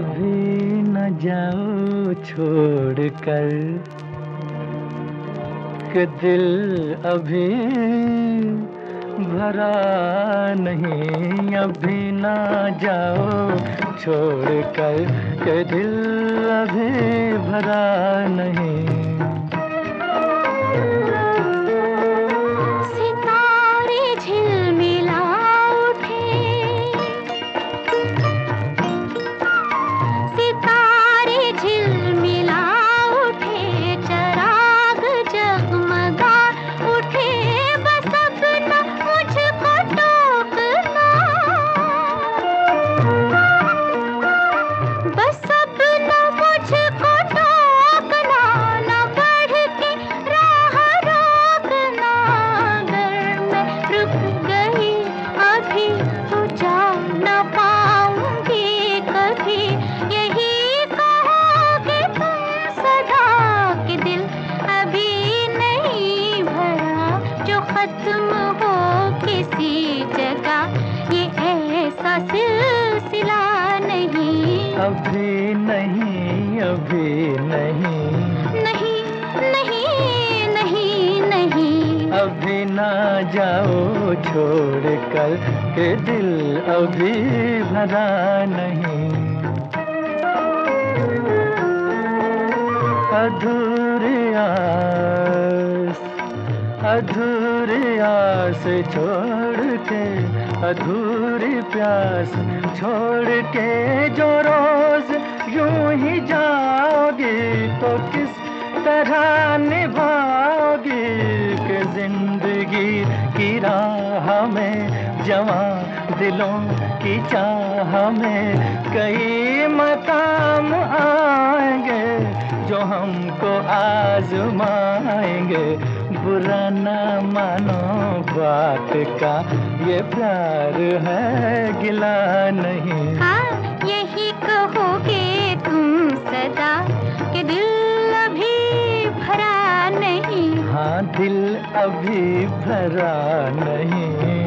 अभी न जाओ छोड़ कर के दिल अभी भरा नहीं, अभी ना जाओ छोड़ कर के दिल अभी भरा नहीं। अभी नहीं अभी नहीं। नहीं नहीं नहीं नहीं। अभी ना जाओ छोड़ कर के दिल अभी भरा नहीं। अधूरी आस अधूरी आस छोड़ के, अधूरी प्यास छोड़ के जो रोज यूँ ही जाओगी तो किस तरह निभाओगी कि ज़िंदगी की राह में, जवा दिलों की चाह में? कई मकाम आएँगे जो हमको आजमाएँगे। बुरा ना मानो बात का ये प्यार है गिला नहीं। हाँ यही कहोगे तुम सदा कि दिल अभी भरा नहीं। हाँ दिल अभी भरा नहीं।